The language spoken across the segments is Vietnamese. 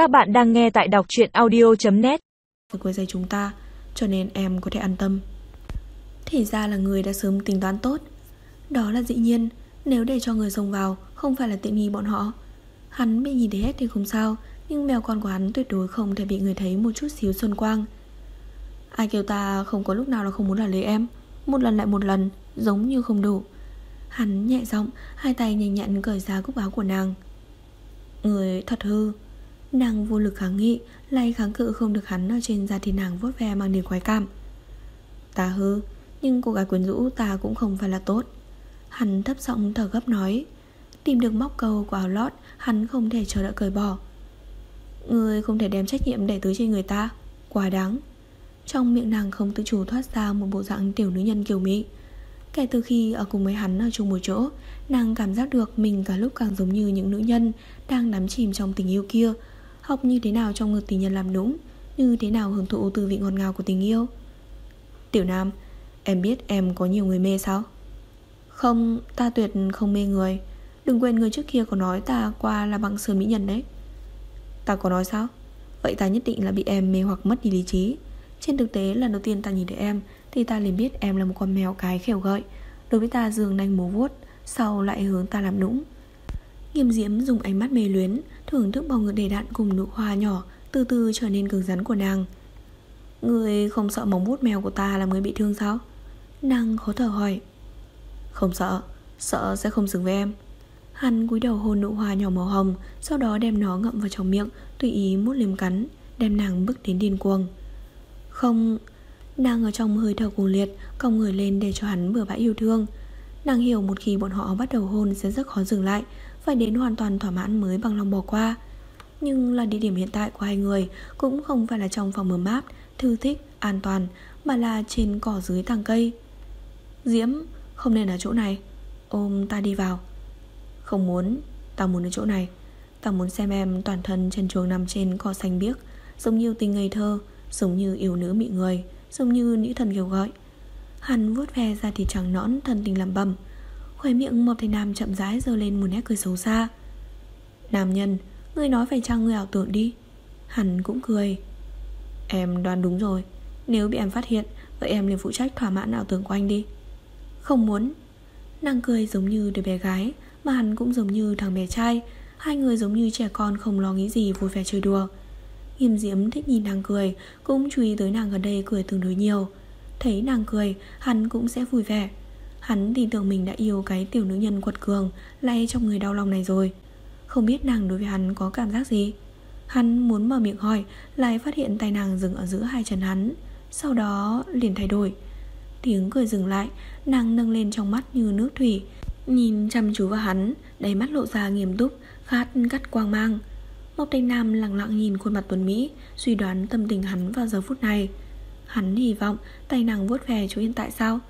Các bạn đang nghe tại đọc truyện audio.net quấy giày chúng ta, Cho nên em có thể an tâm. Thì ra là người đã sớm tính toán tốt. Đó là dĩ nhiên, Nếu để cho người xông vào Không phải là tiện nghi bọn họ. Hắn bị nhìn thấy hết thì không sao, Nhưng mèo con của hắn tuyệt đối không thể bị người thấy Một chút xíu xuân quang. Ai kêu ta không có lúc nào là không muốn là lấy em, Một lần lại một lần, Giống như không đủ. Hắn nhẹ giọng, Hai tay nhanh nhặn cởi ra cúc áo của nàng. Người thật hư. Nàng vô lực kháng nghị Lại kháng cự không được hắn ở trên da thì nàng vuốt ve mang đến khoái cảm. Ta hư, Nhưng cô gái quyến rũ ta cũng không phải là tốt. Hắn thấp giọng thở gấp nói. Tìm được móc câu của áo lót, Hắn không thể chờ đợi cởi bỏ. Người không thể đem trách nhiệm để tới trên người ta, Quá đáng. Trong miệng nàng không tự chủ thoát ra Một bộ dạng tiểu nữ nhân kiều mỹ Kể từ khi ở cùng với hắn ở chung một chỗ, Nàng cảm giác được mình cả lúc càng giống như những nữ nhân Đang đắm chìm trong tình yêu kia Học như thế nào trong ngực tình nhân làm nũng, Như thế nào hưởng thụ từ vị ngọt ngào của tình yêu? Tiểu Nam, Em biết em có nhiều người mê sao? Không, ta tuyệt không mê người. Đừng quên người trước kia có nói ta qua là bằng sơn mỹ nhân đấy. Ta có nói sao? Vậy ta nhất định là bị em mê hoặc mất đi lý trí. Trên thực tế, lần đầu tiên ta nhìn thấy em, Thì ta liền biết em là một con mèo cái khều gợi. Đối với ta dường nanh mố vuốt, Sau lại hướng ta làm nũng. Nghiêm diễm dùng ánh mắt mê luyến, Thưởng thức bầu ngực đầy đạn cùng nụ hoa nhỏ, Từ từ trở nên cứng rắn của nàng. Người không sợ móng vuốt mèo của ta Làm người bị thương sao? Nàng khó thở hỏi. Không sợ Sợ sẽ không xứng với em. Hắn cúi đầu hôn nụ hoa nhỏ màu hồng, Sau đó đem nó ngậm vào trong miệng, Tùy ý mút liếm cắn, Đem nàng bước đến điên cuồng. Không, Nàng ở trong hơi thở cuồng liệt Cong người lên để cho hắn bừa bãi yêu thương. Nàng hiểu một khi bọn họ bắt đầu hôn Sẽ rất khó dừng lại phải đến hoàn toàn thỏa mãn mới bằng lòng bỏ qua. Nhưng là địa điểm hiện tại của hai người Cũng không phải là trong phòng mờ mát Thư thích, an toàn Mà là trên cỏ dưới tàng cây. Diễm, không nên ở chỗ này. Ôm ta đi vào. Không muốn, tao muốn ở chỗ này. Tao muốn xem em toàn thân trần chuồng nằm trên cỏ xanh biếc Giống như tình ngây thơ Giống như yêu nữ mị người Giống như nữ thần kêu gọi Hắn vuốt ve ra thì trắng nõn thân tình làm bầm Khóe miệng một Thành Nam chậm rãi giơ lên một nét cười xấu xa. Nam nhân, Ngươi nói phải chăng ngươi ảo tưởng đi. Hắn cũng cười. Em đoán đúng rồi. Nếu bị em phát hiện, Vậy em liền phụ trách thỏa mãn ảo tưởng của anh đi. Không muốn. Nàng cười giống như đứa bé gái, Mà hắn cũng giống như thằng bé trai. Hai người giống như trẻ con không lo nghĩ gì, vui vẻ chơi đùa. Nghiêm diễm thích nhìn nàng cười, Cũng chú ý tới nàng gần đây cười tương đối nhiều. Thấy nàng cười, Hắn cũng sẽ vui vẻ. Hắn thì tưởng mình đã yêu cái tiểu nữ nhân quật cường, Lay trong người đau lòng này rồi. Không biết nàng đối với hắn có cảm giác gì. Hắn muốn mở miệng hỏi, Lại phát hiện tay nàng dừng ở giữa hai chân hắn. Sau đó liền thay đổi. Tiếng cười dừng lại, Nàng nâng lên trong mắt như nước thủy, Nhìn chăm chú vào hắn Đầy mắt lộ ra nghiêm túc, Khát cắt quang mang. Mộc Thanh Nam lặng lặng nhìn khuôn mặt tuấn Mỹ, Suy đoán tâm tình hắn vào giờ phút này. Hắn hy vọng tay nàng vuốt về chỗ hiện tại sao?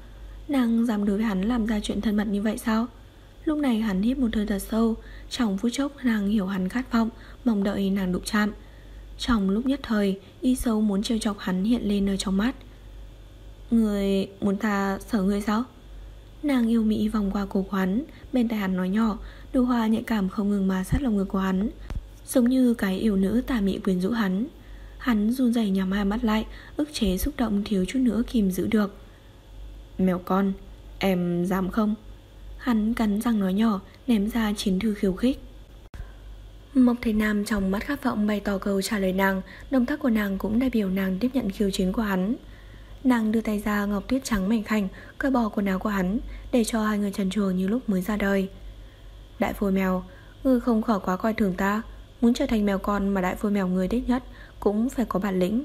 Nàng dám đối với hắn làm ra chuyện thân mật như vậy sao? Lúc này hắn hít một hơi thật sâu, Trong phút chốc nàng hiểu hắn khát vọng, Mong đợi nàng đụng chạm. Trong lúc nhất thời, Y sâu muốn trêu chọc hắn hiện lên ở trong mắt. Người muốn ta sở người sao? Nàng yêu mỹ vòng qua cổ hắn, Bên tai hắn nói nhỏ, Đồ hoa nhạy cảm không ngừng mà sát lòng ngực của hắn, Giống như cái yêu nữ tà mị quyến rũ hắn. Hắn run rẩy nhắm hai mắt lại, ức chế xúc động thiếu chút nữa kìm giữ được. Mèo con, Em dám không? Hắn cắn răng nói nhỏ, Ném ra chiến thư khiêu khích. Mộc Thế Nam trong mắt khát vọng bày tỏ câu trả lời nàng, Động tác của nàng cũng đại biểu nàng tiếp nhận khiêu chiến của hắn. Nàng đưa tay ra ngọc tuyết trắng mảnh khảnh, Cởi bỏ quần áo của hắn, Để cho hai người trần truồng như lúc mới ra đời. Đại phôi mèo, Ngươi không khỏi quá coi thường ta. Muốn trở thành mèo con mà đại phôi mèo người thích nhất Cũng phải có bản lĩnh.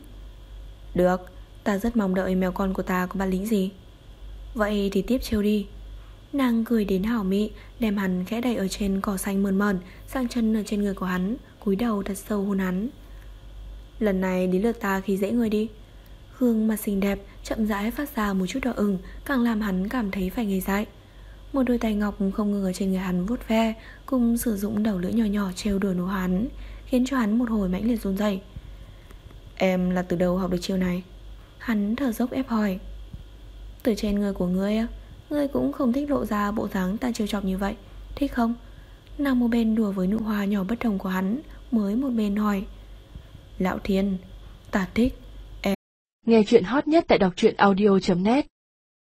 Được, Ta rất mong đợi mèo con của ta có bản lĩnh gì? Vậy thì tiếp chiêu đi. Nàng cười đến hảo mị, Đem hắn khẽ đẩy ở trên cỏ xanh mờn mờn Sang chân ở trên người của hắn, cúi đầu thật sâu hôn hắn. Lần này đến lượt ta khi dễ người đi. Hương mặt xinh đẹp, Chậm rãi phát ra một chút đỏ ửng, Càng làm hắn cảm thấy phải ngây dại. Một đôi tay ngọc không ngừng ở trên người hắn vuốt ve, Cùng sử dụng đầu lưỡi nhỏ nhỏ trêu đùa nổ hắn, Khiến cho hắn một hồi mãnh liệt run dậy Em là từ đâu học được chiêu này? Hắn thở dốc ép hỏi. Từ trên người của ngươi Ngươi cũng không thích lộ ra bộ dáng ta trêu chọc như vậy, Thích không? Nàng một bên đùa với nụ hoa nhỏ bất đồng của hắn, Mới một bên hỏi. Lão Thiên, Ta thích. Em. Nghe chuyện hot nhất tại đọc truyện audio.net